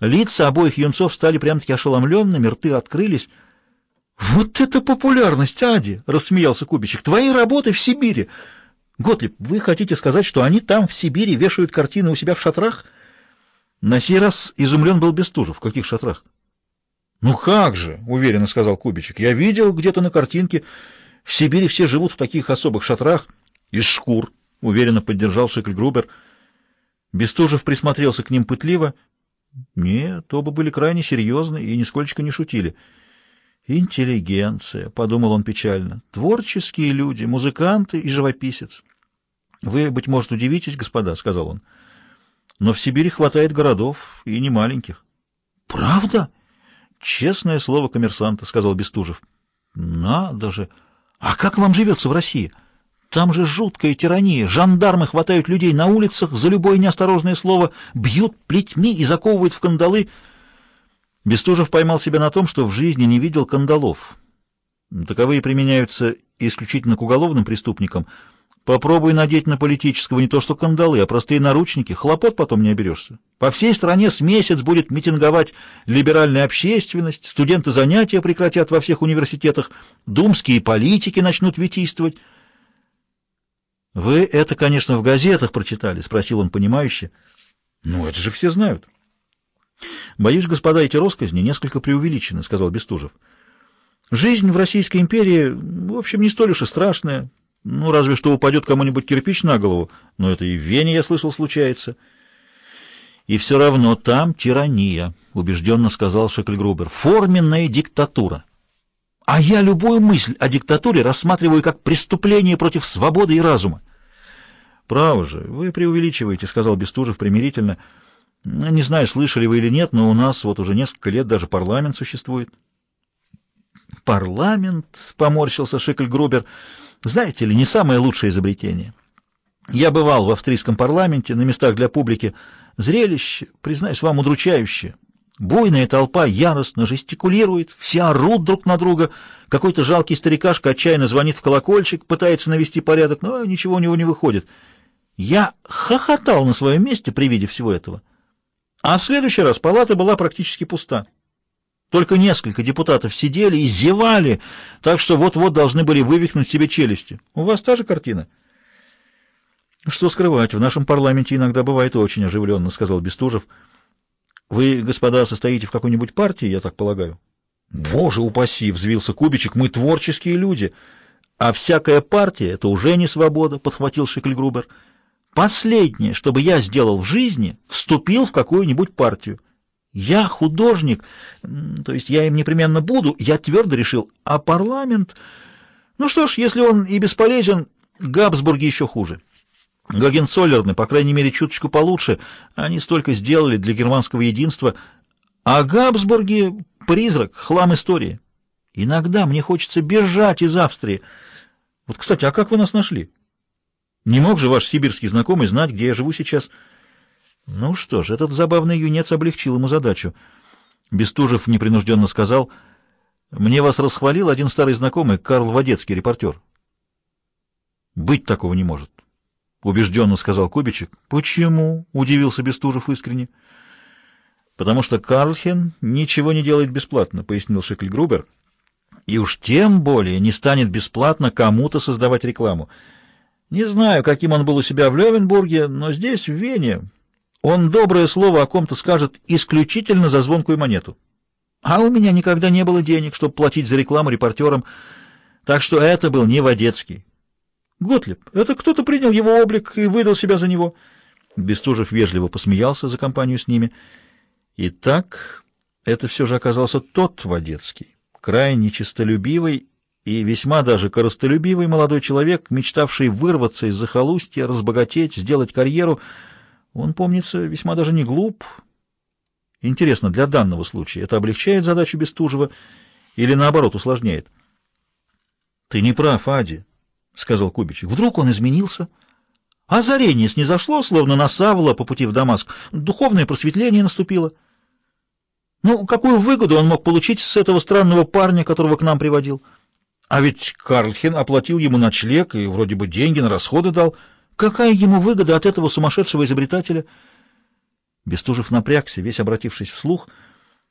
Лица обоих юнцов стали прям-таки ошеломленными, рты открылись. «Вот это популярность, Ади!» — рассмеялся Кубичек. «Твои работы в Сибири! Готлиб, вы хотите сказать, что они там, в Сибири, вешают картины у себя в шатрах?» На сей раз изумлен был Бестужев. В каких шатрах? «Ну как же!» — уверенно сказал Кубичек. «Я видел где-то на картинке. В Сибири все живут в таких особых шатрах. Из шкур!» — уверенно поддержал Шекльгрубер. Бестужев присмотрелся к ним пытливо. Нет, оба были крайне серьезны и нисколько не шутили. «Интеллигенция», — подумал он печально, — «творческие люди, музыканты и живописец». «Вы, быть может, удивитесь, господа», — сказал он, — «но в Сибири хватает городов, и не маленьких». «Правда?» «Честное слово коммерсанта», — сказал Бестужев. «Надо же! А как вам живется в России?» Там же жуткая тирания. Жандармы хватают людей на улицах за любое неосторожное слово, бьют плетьми и заковывают в кандалы. Бестужев поймал себя на том, что в жизни не видел кандалов. Таковые применяются исключительно к уголовным преступникам. Попробуй надеть на политического не то что кандалы, а простые наручники, хлопот потом не оберешься. По всей стране с месяц будет митинговать либеральная общественность, студенты занятия прекратят во всех университетах, думские политики начнут витийствовать. «Вы это, конечно, в газетах прочитали?» — спросил он понимающе. «Ну, это же все знают». «Боюсь, господа, эти росказни несколько преувеличены», — сказал Бестужев. «Жизнь в Российской империи, в общем, не столь уж и страшная. Ну, разве что упадет кому-нибудь кирпич на голову, но это и в Вене, я слышал, случается». «И все равно там тирания», — убежденно сказал Шекльгрубер. «Форменная диктатура». «А я любую мысль о диктатуре рассматриваю как преступление против свободы и разума. «Право же, вы преувеличиваете», — сказал Бестужев примирительно. «Не знаю, слышали вы или нет, но у нас вот уже несколько лет даже парламент существует». «Парламент?» — поморщился Шикль-Грубер. «Знаете ли, не самое лучшее изобретение. Я бывал в австрийском парламенте, на местах для публики. Зрелище, признаюсь вам, удручающее». Буйная толпа яростно жестикулирует, все орут друг на друга. Какой-то жалкий старикашка отчаянно звонит в колокольчик, пытается навести порядок, но ничего у него не выходит. Я хохотал на своем месте при виде всего этого. А в следующий раз палата была практически пуста. Только несколько депутатов сидели и зевали, так что вот-вот должны были вывихнуть себе челюсти. У вас та же картина? Что скрывать, в нашем парламенте иногда бывает очень оживленно, сказал Бестужев. Вы, господа, состоите в какой-нибудь партии, я так полагаю? Боже упаси, взвился Кубичек, мы творческие люди. А всякая партия — это уже не свобода, подхватил Шикльгрубер. Последнее, что бы я сделал в жизни, вступил в какую-нибудь партию. Я художник, то есть я им непременно буду, я твердо решил, а парламент... Ну что ж, если он и бесполезен, Габсбурги еще хуже. Гогенцоллерны, по крайней мере, чуточку получше, они столько сделали для германского единства, а Габсбурги — призрак, хлам истории. Иногда мне хочется бежать из Австрии. Вот, кстати, а как вы нас нашли? Не мог же ваш сибирский знакомый знать, где я живу сейчас? Ну что ж, этот забавный юнец облегчил ему задачу. Бестужев непринужденно сказал, «Мне вас расхвалил один старый знакомый, Карл Водецкий, репортер». «Быть такого не может», — убежденно сказал Кубичек. «Почему?» — удивился Бестужев искренне. «Потому что Карлхен ничего не делает бесплатно», — пояснил Шекльгрубер. «И уж тем более не станет бесплатно кому-то создавать рекламу». Не знаю, каким он был у себя в Левенбурге, но здесь, в Вене, он доброе слово о ком-то скажет исключительно за звонкую монету. А у меня никогда не было денег, чтобы платить за рекламу репортерам, так что это был не Водецкий. Готлиб, это кто-то принял его облик и выдал себя за него. Бестужев вежливо посмеялся за компанию с ними. И так это все же оказался тот Водецкий, крайне честолюбивый и весьма даже коростолюбивый молодой человек, мечтавший вырваться из захолустья, разбогатеть, сделать карьеру. Он, помнится, весьма даже не глуп. Интересно, для данного случая это облегчает задачу Бестужева или, наоборот, усложняет? — Ты не прав, Ади, — сказал Кубичек. — Вдруг он изменился? Озарение снизошло, словно на по пути в Дамаск. Духовное просветление наступило. Ну, какую выгоду он мог получить с этого странного парня, которого к нам приводил? — а ведь Карлхен оплатил ему ночлег и вроде бы деньги на расходы дал. Какая ему выгода от этого сумасшедшего изобретателя? Бестужев напрягся, весь обратившись вслух —